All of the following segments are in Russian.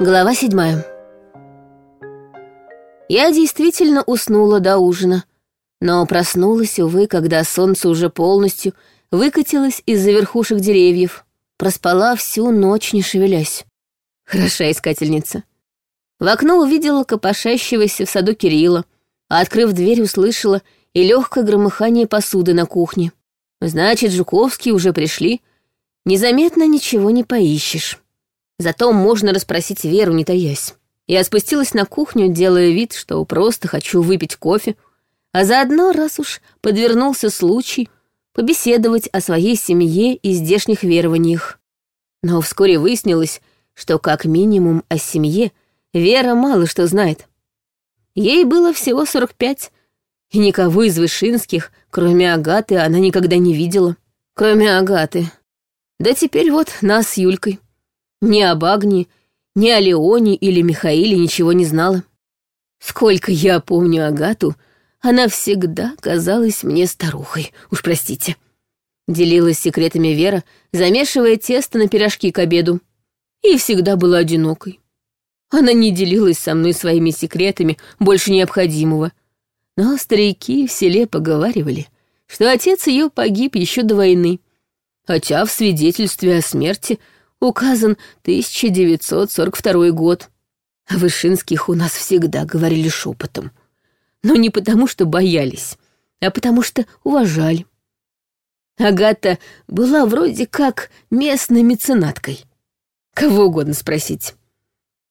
Глава седьмая. Я действительно уснула до ужина, но проснулась, увы, когда солнце уже полностью выкатилось из-за верхушек деревьев. Проспала всю ночь, не шевелясь. Хороша искательница. В окно увидела копошащегося в саду Кирилла, а, открыв дверь, услышала и легкое громыхание посуды на кухне. Значит, Жуковские уже пришли. Незаметно ничего не поищешь. Зато можно расспросить Веру, не таясь. Я спустилась на кухню, делая вид, что просто хочу выпить кофе, а заодно, раз уж подвернулся случай, побеседовать о своей семье и здешних верованиях. Но вскоре выяснилось, что как минимум о семье Вера мало что знает. Ей было всего 45, и никого из Вышинских, кроме Агаты, она никогда не видела. Кроме Агаты. Да теперь вот нас с Юлькой. Ни об Агне, ни о Леоне или Михаиле ничего не знала. Сколько я помню Агату, она всегда казалась мне старухой, уж простите. Делилась секретами Вера, замешивая тесто на пирожки к обеду. И всегда была одинокой. Она не делилась со мной своими секретами больше необходимого. Но старики в селе поговаривали, что отец ее погиб еще до войны, хотя в свидетельстве о смерти указан 1942 год. О Вышинских у нас всегда говорили шепотом. Но не потому, что боялись, а потому что уважали. Агата была вроде как местной меценаткой. Кого угодно спросить.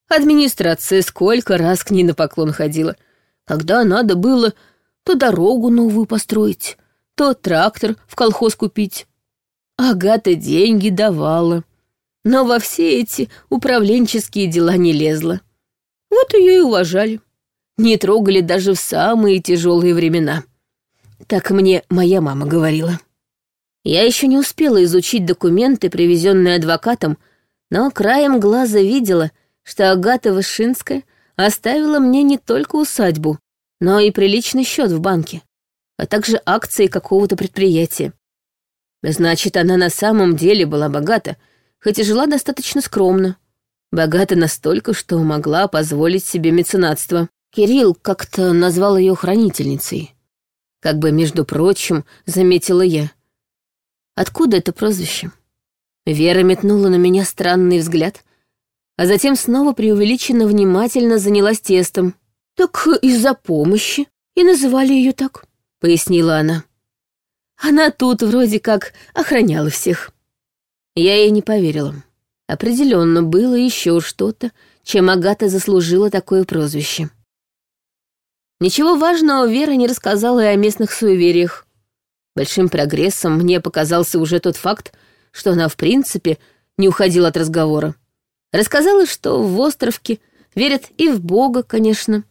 Администрация сколько раз к ней на поклон ходила. Когда надо было то дорогу новую построить, то трактор в колхоз купить. Агата деньги давала но во все эти управленческие дела не лезла. Вот ее и уважали. Не трогали даже в самые тяжелые времена. Так мне моя мама говорила. Я еще не успела изучить документы, привезенные адвокатом, но краем глаза видела, что Агата Вышинская оставила мне не только усадьбу, но и приличный счет в банке, а также акции какого-то предприятия. Значит, она на самом деле была богата — хоть и жила достаточно скромно. Богата настолько, что могла позволить себе меценатство. Кирилл как-то назвал ее хранительницей. Как бы, между прочим, заметила я. Откуда это прозвище? Вера метнула на меня странный взгляд, а затем снова преувеличенно внимательно занялась тестом. «Так из-за помощи и называли ее так», — пояснила она. Она тут вроде как охраняла всех. Я ей не поверила. Определенно было еще что-то, чем Агата заслужила такое прозвище. Ничего важного Вера не рассказала и о местных суевериях. Большим прогрессом мне показался уже тот факт, что она, в принципе, не уходила от разговора. Рассказала, что в островке верят и в Бога, конечно.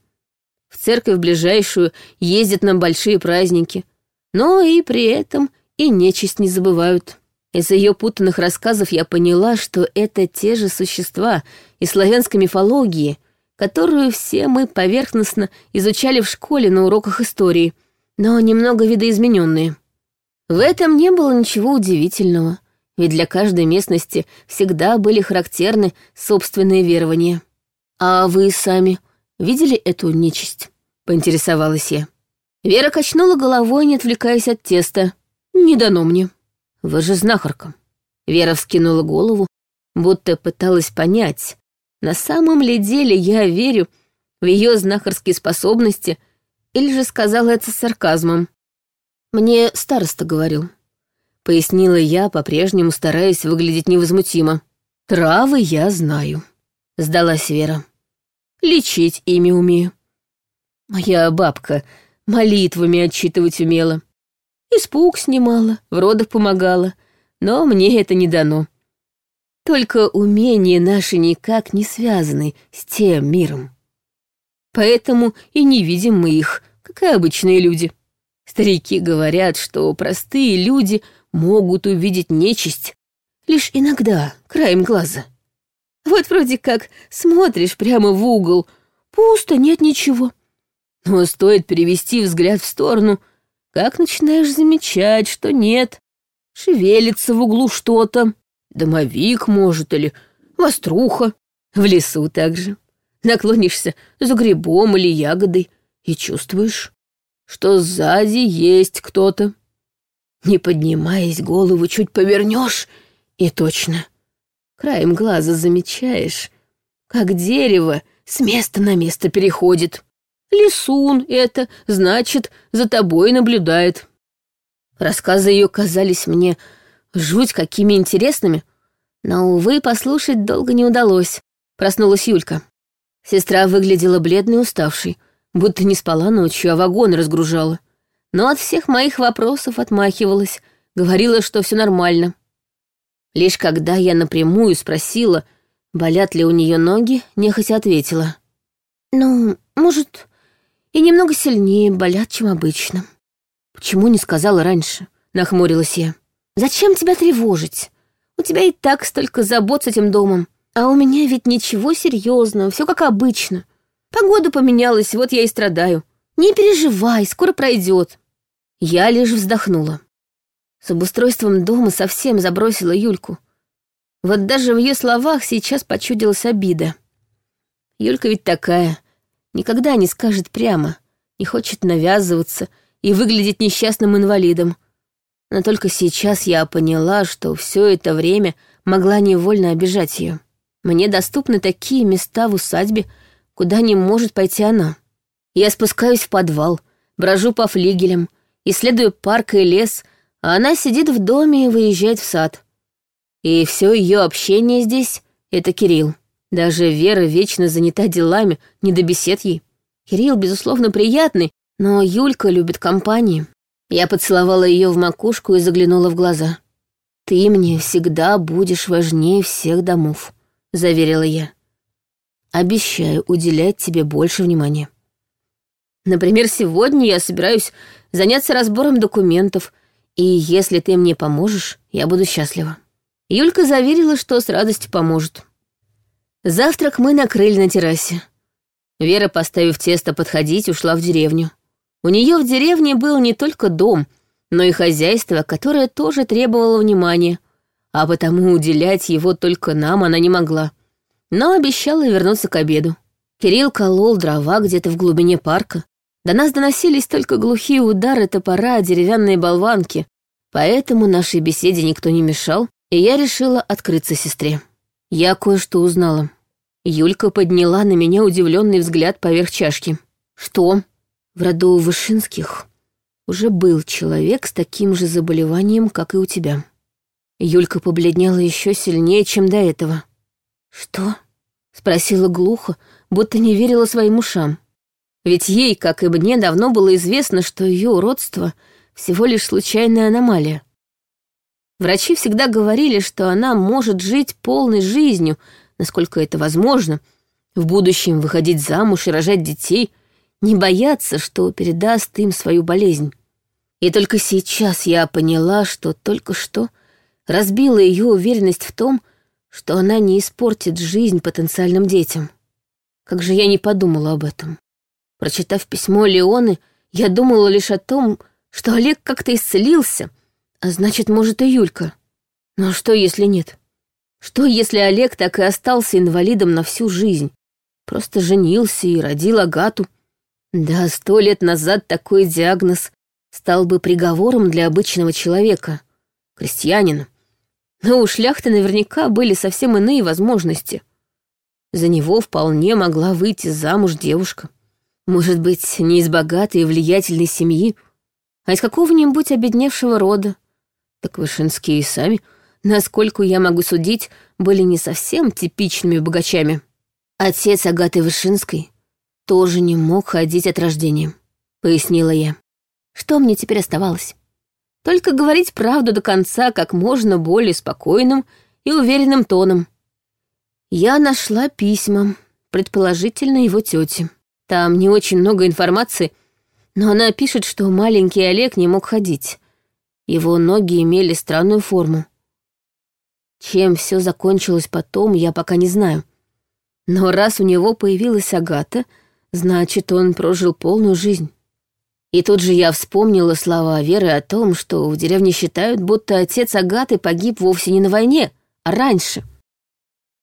В церковь ближайшую ездят на большие праздники, но и при этом и нечисть не забывают. Из ее путанных рассказов я поняла, что это те же существа из славянской мифологии, которую все мы поверхностно изучали в школе на уроках истории, но немного видоизмененные. В этом не было ничего удивительного, ведь для каждой местности всегда были характерны собственные верования. «А вы сами видели эту нечисть?» — поинтересовалась я. Вера качнула головой, не отвлекаясь от теста. «Не дано мне». Вы же знахарка. Вера вскинула голову, будто пыталась понять, на самом ли деле я верю в ее знахарские способности или же сказала это с сарказмом. Мне староста говорил. Пояснила я, по-прежнему стараясь выглядеть невозмутимо. Травы я знаю. Сдалась Вера. Лечить ими умею. Моя бабка молитвами отчитывать умела. Испуг снимала, в родах помогала, но мне это не дано. Только умения наши никак не связаны с тем миром. Поэтому и не видим мы их, как и обычные люди. Старики говорят, что простые люди могут увидеть нечисть лишь иногда, краем глаза. Вот вроде как смотришь прямо в угол, пусто, нет ничего. Но стоит перевести взгляд в сторону — как начинаешь замечать, что нет, шевелится в углу что-то, домовик, может, или воструха. В лесу также. Наклонишься за грибом или ягодой и чувствуешь, что сзади есть кто-то. Не поднимаясь, голову чуть повернешь, и точно. Краем глаза замечаешь, как дерево с места на место переходит. Лисун это, значит, за тобой наблюдает. Рассказы ее казались мне жуть какими интересными, но, увы, послушать долго не удалось. Проснулась Юлька. Сестра выглядела бледной и уставшей, будто не спала ночью, а вагон разгружала. Но от всех моих вопросов отмахивалась, говорила, что все нормально. Лишь когда я напрямую спросила, болят ли у нее ноги, нехотя ответила. «Ну, может, и немного сильнее болят, чем обычно». «Почему не сказала раньше?» — нахмурилась я. «Зачем тебя тревожить? У тебя и так столько забот с этим домом. А у меня ведь ничего серьезного, все как обычно. Погода поменялась, вот я и страдаю. Не переживай, скоро пройдет. Я лишь вздохнула. С обустройством дома совсем забросила Юльку. Вот даже в ее словах сейчас почудилась обида. Юлька ведь такая, никогда не скажет прямо, не хочет навязываться и выглядеть несчастным инвалидом. Но только сейчас я поняла, что все это время могла невольно обижать ее. Мне доступны такие места в усадьбе, куда не может пойти она. Я спускаюсь в подвал, брожу по флигелям, исследую парк и лес, а она сидит в доме и выезжает в сад. И все ее общение здесь — это Кирилл. Даже Вера вечно занята делами, не до бесед ей. Кирилл, безусловно, приятный, но Юлька любит компании. Я поцеловала ее в макушку и заглянула в глаза. «Ты мне всегда будешь важнее всех домов», — заверила я. «Обещаю уделять тебе больше внимания». Например, сегодня я собираюсь заняться разбором документов, и если ты мне поможешь, я буду счастлива». Юлька заверила, что с радостью поможет. Завтрак мы накрыли на террасе. Вера, поставив тесто подходить, ушла в деревню. У нее в деревне был не только дом, но и хозяйство, которое тоже требовало внимания, а потому уделять его только нам она не могла. Но обещала вернуться к обеду. Кирилл колол дрова где-то в глубине парка. До нас доносились только глухие удары топора деревянные болванки, поэтому нашей беседе никто не мешал, и я решила открыться сестре. Я кое-что узнала. Юлька подняла на меня удивленный взгляд поверх чашки. «Что?» В роду Вышинских уже был человек с таким же заболеванием, как и у тебя. Юлька побледнела еще сильнее, чем до этого. «Что?» — спросила глухо, будто не верила своим ушам. Ведь ей, как и мне, давно было известно, что ее уродство — всего лишь случайная аномалия. Врачи всегда говорили, что она может жить полной жизнью, насколько это возможно, в будущем выходить замуж и рожать детей — не бояться, что передаст им свою болезнь. И только сейчас я поняла, что только что разбила ее уверенность в том, что она не испортит жизнь потенциальным детям. Как же я не подумала об этом. Прочитав письмо Леоны, я думала лишь о том, что Олег как-то исцелился, а значит, может, и Юлька. Но что, если нет? Что, если Олег так и остался инвалидом на всю жизнь? Просто женился и родил Агату, да, сто лет назад такой диагноз стал бы приговором для обычного человека, крестьянина. Но у шляхты наверняка были совсем иные возможности. За него вполне могла выйти замуж девушка. Может быть, не из богатой и влиятельной семьи, а из какого-нибудь обедневшего рода. Так Вышинские и сами, насколько я могу судить, были не совсем типичными богачами. Отец Агаты Вышинской тоже не мог ходить от рождения», — пояснила я. «Что мне теперь оставалось? Только говорить правду до конца как можно более спокойным и уверенным тоном. Я нашла письма, предположительно его тети. Там не очень много информации, но она пишет, что маленький Олег не мог ходить. Его ноги имели странную форму. Чем все закончилось потом, я пока не знаю. Но раз у него появилась Агата — Значит, он прожил полную жизнь. И тут же я вспомнила слова Веры о том, что в деревне считают, будто отец Агаты погиб вовсе не на войне, а раньше.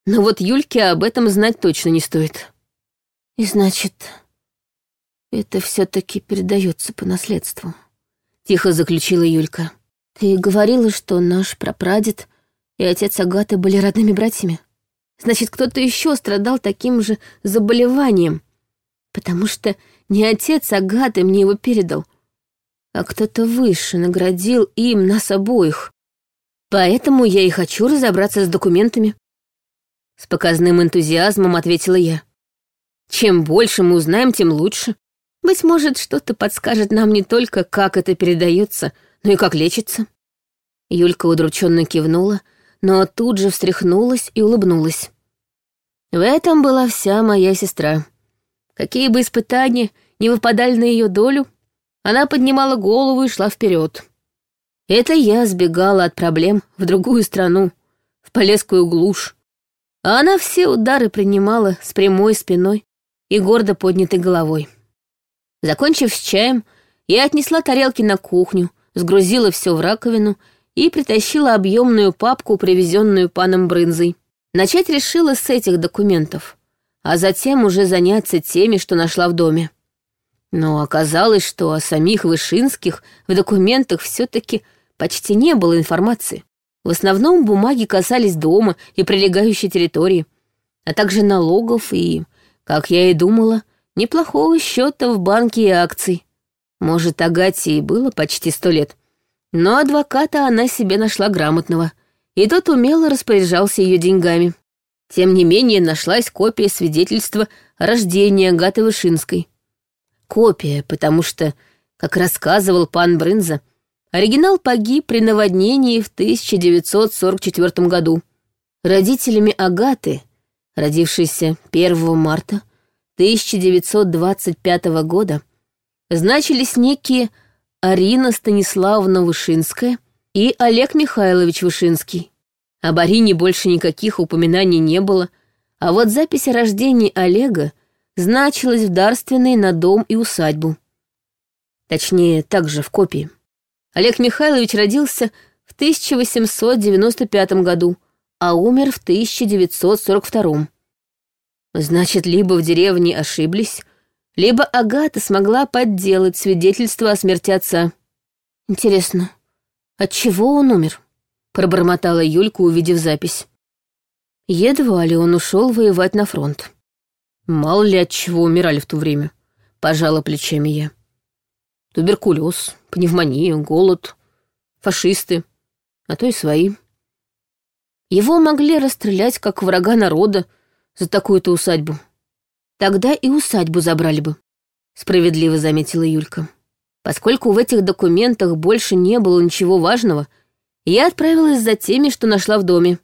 Но вот Юльке об этом знать точно не стоит. И значит, это все таки передается по наследству. Тихо заключила Юлька. Ты говорила, что наш прапрадед и отец Агаты были родными братьями. Значит, кто-то еще страдал таким же заболеванием, потому что не отец Агаты мне его передал, а кто-то выше наградил им нас обоих. Поэтому я и хочу разобраться с документами. С показным энтузиазмом ответила я. Чем больше мы узнаем, тем лучше. Быть может, что-то подскажет нам не только, как это передается, но и как лечится. Юлька удрученно кивнула, но тут же встряхнулась и улыбнулась. В этом была вся моя сестра. Какие бы испытания не выпадали на ее долю, она поднимала голову и шла вперед. Это я сбегала от проблем в другую страну, в Полесскую глушь, а она все удары принимала с прямой спиной и гордо поднятой головой. Закончив с чаем, я отнесла тарелки на кухню, сгрузила все в раковину и притащила объемную папку, привезенную паном Брынзой. Начать решила с этих документов, а затем уже заняться теми, что нашла в доме. Но оказалось, что о самих Вышинских в документах все таки почти не было информации. В основном бумаги касались дома и прилегающей территории, а также налогов и, как я и думала, неплохого счета в банке и акций. Может, Агате и было почти сто лет, но адвоката она себе нашла грамотного, и тот умело распоряжался ее деньгами. Тем не менее, нашлась копия свидетельства о рождении Агаты Вышинской. Копия, потому что, как рассказывал пан Брынза, оригинал погиб при наводнении в 1944 году. Родителями Агаты, родившейся 1 марта 1925 года, значились некие Арина Станиславовна Вышинская и Олег Михайлович Вышинский. Об Арине больше никаких упоминаний не было, а вот запись о рождении Олега значилась в дарственной на дом и усадьбу. Точнее, также в копии. Олег Михайлович родился в 1895 году, а умер в 1942. Значит, либо в деревне ошиблись, либо Агата смогла подделать свидетельство о смерти отца. Интересно, от чего он умер? Пробормотала Юлька, увидев запись. Едва ли он ушел воевать на фронт. Мало ли от чего умирали в то время, пожала плечами я. Туберкулез, пневмония, голод, фашисты, а то и свои. Его могли расстрелять как врага народа за такую-то усадьбу. Тогда и усадьбу забрали бы, справедливо заметила Юлька. Поскольку в этих документах больше не было ничего важного, я отправилась за теми, что нашла в доме.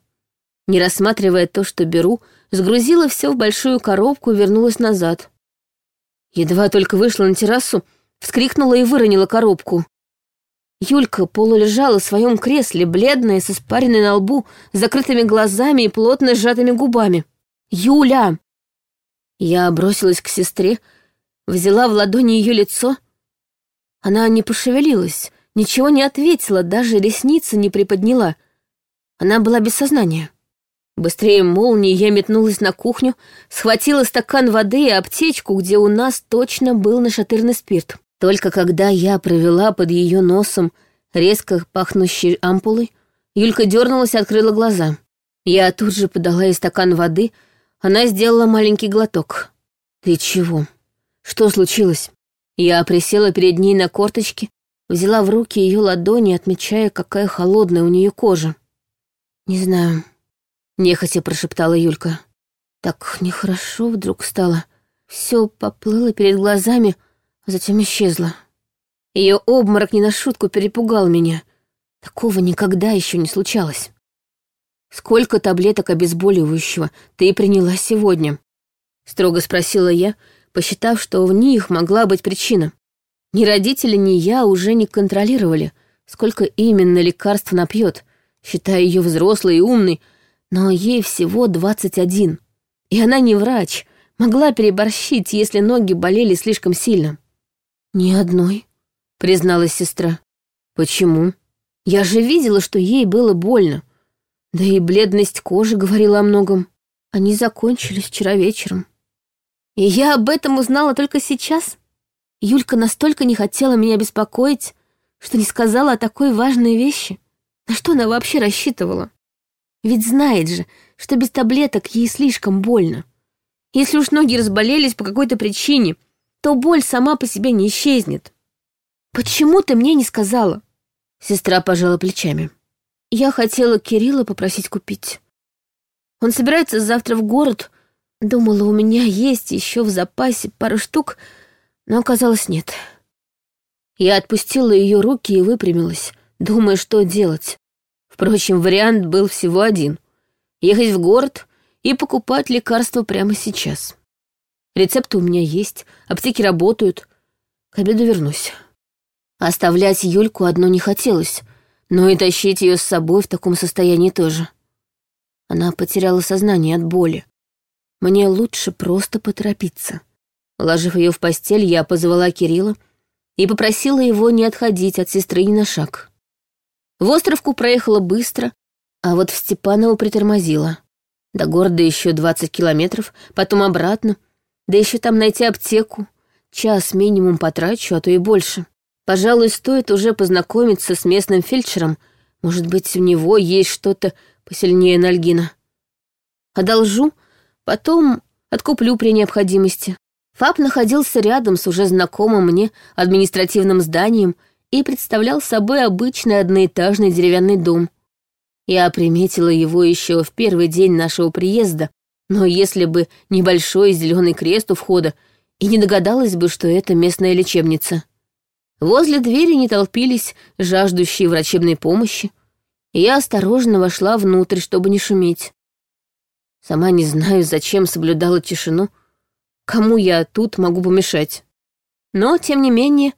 Не рассматривая то, что беру, сгрузила все в большую коробку и вернулась назад. Едва только вышла на террасу, вскрикнула и выронила коробку. Юлька полулежала в своем кресле, бледная, с испаренной на лбу, с закрытыми глазами и плотно сжатыми губами. «Юля!» Я бросилась к сестре, взяла в ладони ее лицо. Она не пошевелилась, ничего не ответила, даже ресницы не приподняла. Она была без сознания. Быстрее молнии я метнулась на кухню, схватила стакан воды и аптечку, где у нас точно был нашатырный спирт. Только когда я провела под ее носом резко пахнущей ампулой, Юлька дернулась и открыла глаза. Я тут же подала ей стакан воды, она сделала маленький глоток. «Ты чего? Что случилось?» Я присела перед ней на корточки, взяла в руки ее ладони, отмечая, какая холодная у нее кожа. «Не знаю», нехотя прошептала Юлька. Так нехорошо вдруг стало. Все поплыло перед глазами, а затем исчезло. Ее обморок не на шутку перепугал меня. Такого никогда еще не случалось. «Сколько таблеток обезболивающего ты приняла сегодня?» — строго спросила я, посчитав, что в них могла быть причина. Ни родители, ни я уже не контролировали, сколько именно лекарств напьет, считая ее взрослой и умной, но ей всего двадцать один. И она не врач, могла переборщить, если ноги болели слишком сильно. «Ни одной», — призналась сестра. «Почему? Я же видела, что ей было больно. Да и бледность кожи говорила о многом». Они закончились вчера вечером. И я об этом узнала только сейчас. Юлька настолько не хотела меня беспокоить, что не сказала о такой важной вещи. На что она вообще рассчитывала? Ведь знает же, что без таблеток ей слишком больно. Если уж ноги разболелись по какой-то причине, то боль сама по себе не исчезнет. «Почему ты мне не сказала?» Сестра пожала плечами. «Я хотела Кирилла попросить купить. Он собирается завтра в город. Думала, у меня есть еще в запасе пару штук, но оказалось нет». Я отпустила ее руки и выпрямилась, думая, что делать. Впрочем, вариант был всего один — ехать в город и покупать лекарства прямо сейчас. Рецепты у меня есть, аптеки работают. К обеду вернусь. Оставлять Юльку одну не хотелось, но и тащить ее с собой в таком состоянии тоже. Она потеряла сознание от боли. Мне лучше просто поторопиться. Ложив ее в постель, я позвала Кирилла, и попросила его не отходить от сестры ни на шаг. В Островку проехала быстро, а вот в Степаново притормозила. До города еще 20 километров, потом обратно, да еще там найти аптеку. Час минимум потрачу, а то и больше. Пожалуй, стоит уже познакомиться с местным фельдшером. Может быть, у него есть что-то посильнее Нальгина. Одолжу, потом откуплю при необходимости. ФАП находился рядом с уже знакомым мне административным зданием и представлял собой обычный одноэтажный деревянный дом. Я приметила его еще в первый день нашего приезда, но если бы небольшой зеленый крест у входа, и не догадалась бы, что это местная лечебница. Возле двери не толпились жаждущие врачебной помощи, я осторожно вошла внутрь, чтобы не шуметь. Сама не знаю, зачем соблюдала тишину, Кому я тут могу помешать? Но, тем не менее,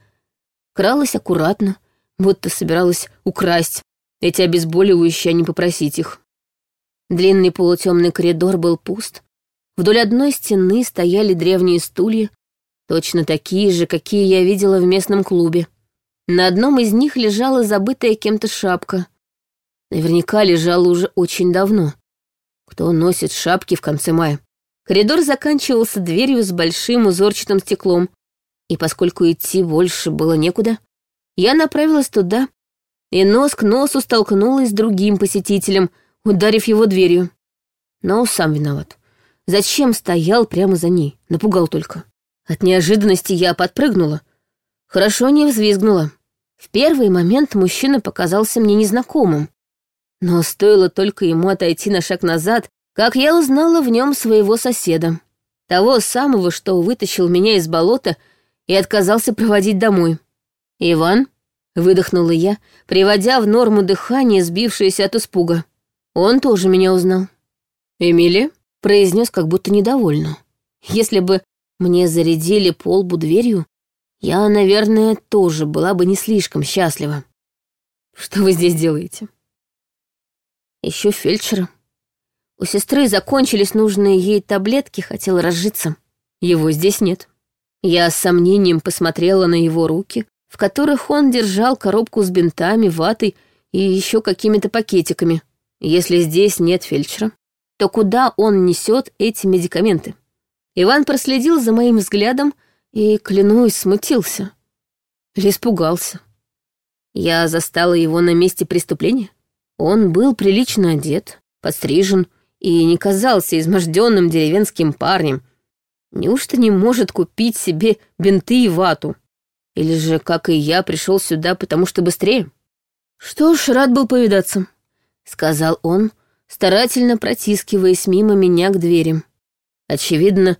кралась аккуратно, будто собиралась украсть эти обезболивающие, а не попросить их. Длинный полутемный коридор был пуст. Вдоль одной стены стояли древние стулья, точно такие же, какие я видела в местном клубе. На одном из них лежала забытая кем-то шапка. Наверняка лежала уже очень давно. Кто носит шапки в конце мая? Коридор заканчивался дверью с большим узорчатым стеклом, и поскольку идти больше было некуда, я направилась туда и нос к носу столкнулась с другим посетителем, ударив его дверью. Но сам виноват. Зачем стоял прямо за ней? Напугал только. От неожиданности я подпрыгнула. Хорошо не взвизгнула. В первый момент мужчина показался мне незнакомым. Но стоило только ему отойти на шаг назад, как я узнала в нем своего соседа. Того самого, что вытащил меня из болота и отказался проводить домой. «Иван?» — выдохнула я, приводя в норму дыхание, сбившееся от испуга. Он тоже меня узнал. «Эмили?» — произнес как будто недовольно. «Если бы мне зарядили полбу дверью, я, наверное, тоже была бы не слишком счастлива. Что вы здесь делаете?» Еще фельдшера. У сестры закончились нужные ей таблетки, хотела разжиться. Его здесь нет. Я с сомнением посмотрела на его руки, в которых он держал коробку с бинтами, ватой и еще какими-то пакетиками. Если здесь нет фельдшера, то куда он несет эти медикаменты? Иван проследил за моим взглядом и, клянусь, смутился. Или испугался. Я застала его на месте преступления. Он был прилично одет, подстрижен, и не казался изможденным деревенским парнем. Неужто не может купить себе бинты и вату? Или же, как и я, пришел сюда, потому что быстрее? Что ж, рад был повидаться, — сказал он, старательно протискиваясь мимо меня к двери. Очевидно,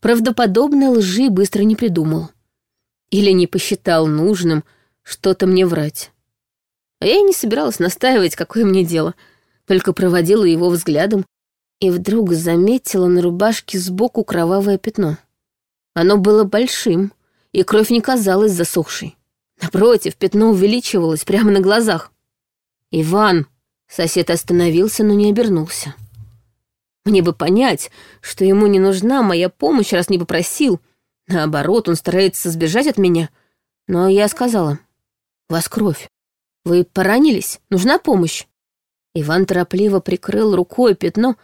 правдоподобной лжи быстро не придумал. Или не посчитал нужным что-то мне врать. А я не собиралась настаивать, какое мне дело, только проводила его взглядом и вдруг заметила на рубашке сбоку кровавое пятно. Оно было большим, и кровь не казалась засохшей. Напротив, пятно увеличивалось прямо на глазах. «Иван!» — сосед остановился, но не обернулся. Мне бы понять, что ему не нужна моя помощь, раз не попросил. Наоборот, он старается сбежать от меня. Но я сказала, «У вас кровь. Вы поранились? Нужна помощь?» Иван торопливо прикрыл рукой пятно,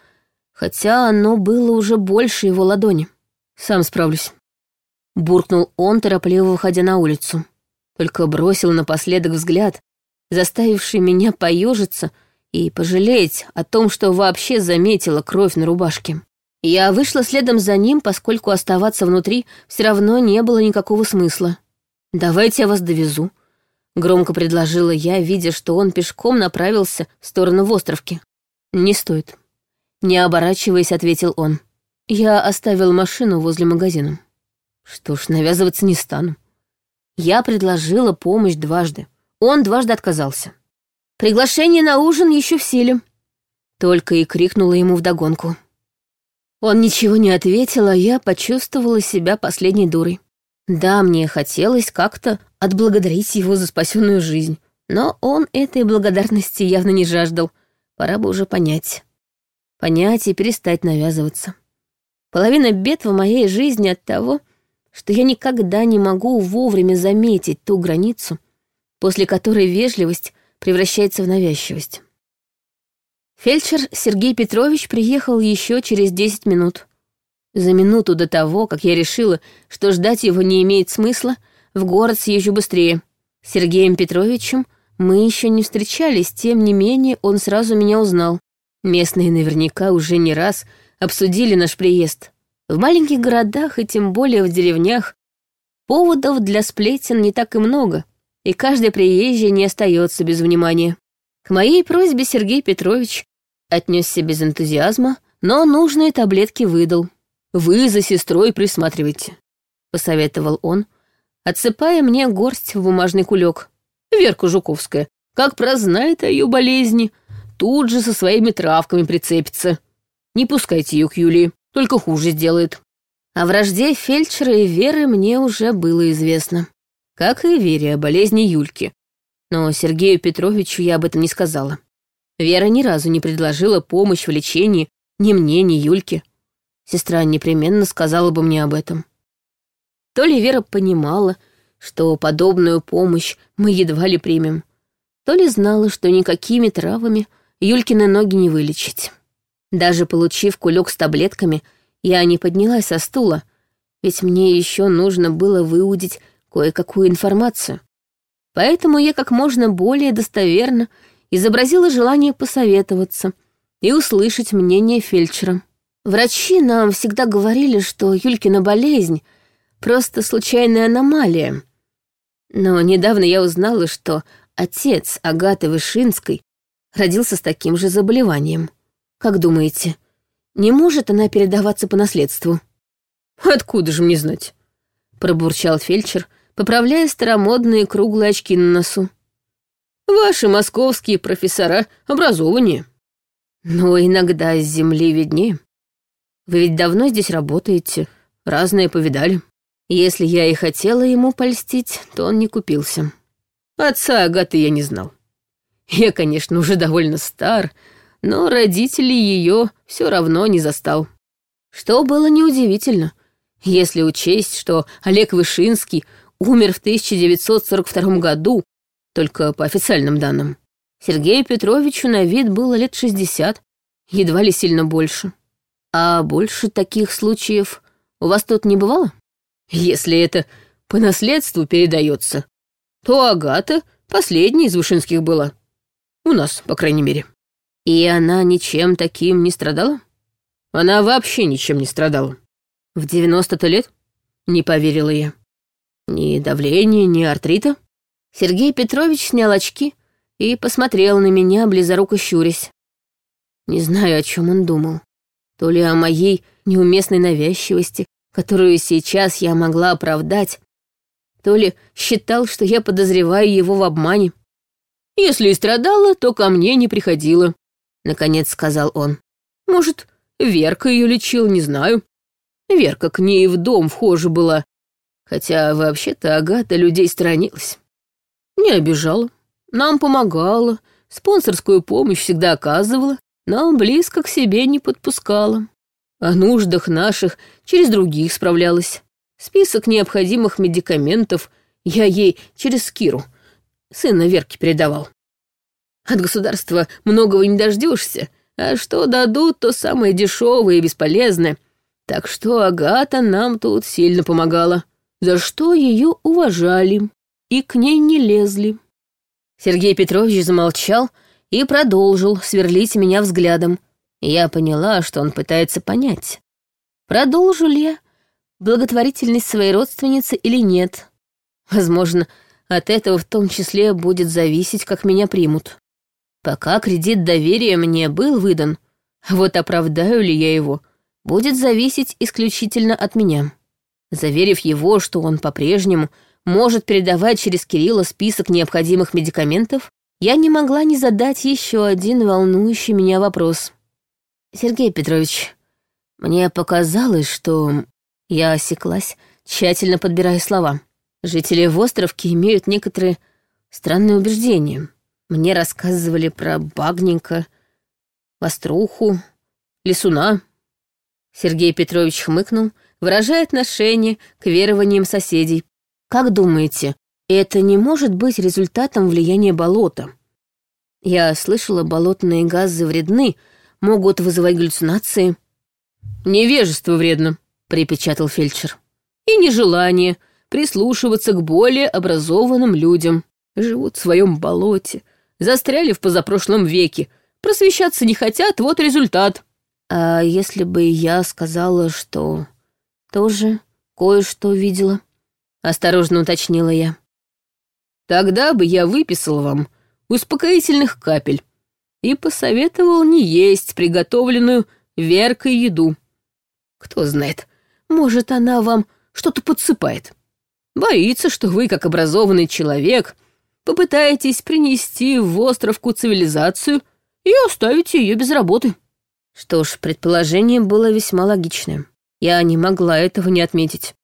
хотя оно было уже больше его ладони. Сам справлюсь. Буркнул он, торопливо выходя на улицу. Только бросил напоследок взгляд, заставивший меня поежиться и пожалеть о том, что вообще заметила кровь на рубашке. Я вышла следом за ним, поскольку оставаться внутри все равно не было никакого смысла. «Давайте я вас довезу», — громко предложила я, видя, что он пешком направился в сторону Востровки. «Не стоит». Не оборачиваясь, ответил он. Я оставил машину возле магазина. Что ж, навязываться не стану. Я предложила помощь дважды. Он дважды отказался. Приглашение на ужин еще в силе. Только и крикнула ему вдогонку. Он ничего не ответил, а я почувствовала себя последней дурой. Да, мне хотелось как-то отблагодарить его за спасенную жизнь, но он этой благодарности явно не жаждал. Пора бы уже понять. Понять и перестать навязываться. Половина бед в моей жизни от того, что я никогда не могу вовремя заметить ту границу, после которой вежливость превращается в навязчивость. Фельдшер Сергей Петрович приехал еще через 10 минут. За минуту до того, как я решила, что ждать его не имеет смысла, в город съезжу быстрее. С Сергеем Петровичем мы еще не встречались, тем не менее он сразу меня узнал. Местные наверняка уже не раз обсудили наш приезд. В маленьких городах и тем более в деревнях поводов для сплетен не так и много, и каждый приезжий не остается без внимания. К моей просьбе Сергей Петрович отнесся без энтузиазма, но нужные таблетки выдал. «Вы за сестрой присматривайте», — посоветовал он, отсыпая мне горсть в бумажный кулек. Верка Жуковская, как прознает о ее болезни, тут же со своими травками прицепится. Не пускайте ее к Юлии, только хуже сделает. О вражде фельдшера и Веры мне уже было известно. Как и Вере о болезни Юльки. Но Сергею Петровичу я об этом не сказала. Вера ни разу не предложила помощь в лечении ни мне, ни Юльке. Сестра непременно сказала бы мне об этом. То ли Вера понимала, что подобную помощь мы едва ли примем, то ли знала, что никакими травами Юлькины ноги не вылечить. Даже получив кулек с таблетками, я не поднялась со стула, ведь мне еще нужно было выудить кое-какую информацию. Поэтому я как можно более достоверно изобразила желание посоветоваться и услышать мнение фельдшера. Врачи нам всегда говорили, что Юлькина болезнь — просто случайная аномалия. Но недавно я узнала, что отец Агаты Вышинской родился с таким же заболеванием. Как думаете, не может она передаваться по наследству? Откуда же мне знать? Пробурчал фельдшер, поправляя старомодные круглые очки на носу. Ваши московские профессора образованнее. Но иногда с земли виднее. Вы ведь давно здесь работаете, разное повидали. Если я и хотела ему польстить, то он не купился. Отца Агаты я не знал. Я, конечно, уже довольно стар, но родителей ее все равно не застал. Что было неудивительно, если учесть, что Олег Вышинский умер в 1942 году, только по официальным данным. Сергею Петровичу на вид было лет 60, едва ли сильно больше. А больше таких случаев у вас тут не бывало? Если это по наследству передается, то Агата последняя из Вышинских была. У нас, по крайней мере. И она ничем таким не страдала? Она вообще ничем не страдала. В 90-то лет? Не поверила я. Ни давления, ни артрита? Сергей Петрович снял очки и посмотрел на меня, близоруко щурясь. Не знаю, о чем он думал. То ли о моей неуместной навязчивости, которую сейчас я могла оправдать, то ли считал, что я подозреваю его в обмане. «Если и страдала, то ко мне не приходила», — наконец сказал он. «Может, Верка ее лечил, не знаю. Верка к ней в дом вхожа была, хотя вообще-то Агата людей сторонилась. Не обижала, нам помогала, спонсорскую помощь всегда оказывала, но близко к себе не подпускала. О нуждах наших через других справлялась. Список необходимых медикаментов я ей через Киру, сына Верки, передавал. От государства многого не дождешься, А что дадут, то самое дешевое и бесполезное. Так что Агата нам тут сильно помогала, за что ее уважали и к ней не лезли. Сергей Петрович замолчал и продолжил сверлить меня взглядом. Я поняла, что он пытается понять, продолжу ли я благотворительность своей родственницы или нет. Возможно, от этого в том числе будет зависеть, как меня примут. Пока кредит доверия мне был выдан, вот оправдаю ли я его, будет зависеть исключительно от меня. Заверив его, что он по-прежнему может передавать через Кирилла список необходимых медикаментов, я не могла не задать еще один волнующий меня вопрос. «Сергей Петрович, мне показалось, что...» Я осеклась, тщательно подбирая слова. Жители Островки имеют некоторые странные убеждения. Мне рассказывали про Багненько, Воструху, Лисуна. Сергей Петрович хмыкнул, выражая отношение к верованиям соседей, как думаете, это не может быть результатом влияния болота? Я слышала, болотные газы вредны, могут вызывать галлюцинации. Невежество вредно, припечатал фельдшер. И нежелание прислушиваться к более образованным людям. Живут в своем болоте, застряли в позапрошлом веке, просвещаться не хотят, вот результат. А если бы я сказала, что тоже кое-что видела? — осторожно уточнила я. «Тогда бы я выписал вам успокоительных капель и посоветовал не есть приготовленную Веркой еду. Кто знает, может, она вам что-то подсыпает. Боится, что вы, как образованный человек, попытаетесь принести в островку цивилизацию и оставите ее без работы». Что ж, предположение было весьма логичным. Я не могла этого не отметить.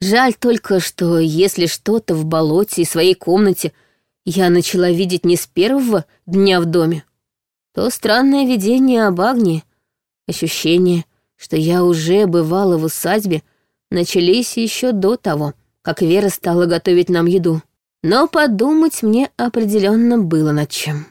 Жаль только, что если что-то в болоте и своей комнате я начала видеть не с первого дня в доме, то странное видение об Агне, ощущение, что я уже бывала в усадьбе, начались еще до того, как Вера стала готовить нам еду. Но подумать мне определенно было над чем.